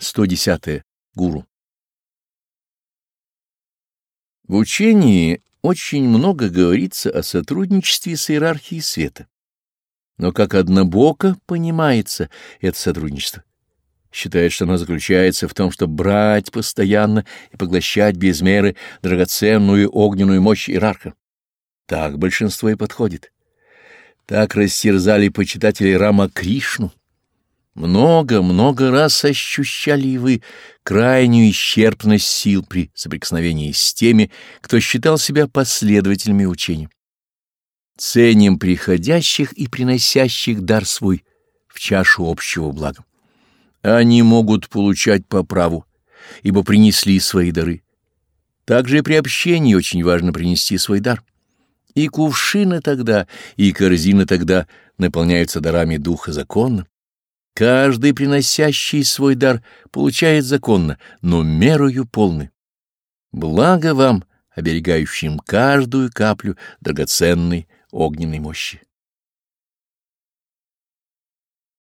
110. -е. Гуру. В учении очень много говорится о сотрудничестве с иерархией света. Но как однобоко понимается это сотрудничество? Считает, что оно заключается в том, чтобы брать постоянно и поглощать без меры драгоценную огненную мощь иерарха. Так большинство и подходит. Так растерзали почитатели Рама Кришну много-много раз ощущали вы крайнюю исчерпность сил при соприкосновении с теми, кто считал себя последователями учения. Ценим приходящих и приносящих дар свой в чашу общего блага. Они могут получать по праву, ибо принесли свои дары. Также и при общении очень важно принести свой дар. И кувшины тогда, и корзины тогда наполняются дарами духа законно. Каждый, приносящий свой дар, получает законно, но мерою полны. Благо вам, оберегающим каждую каплю драгоценной огненной мощи.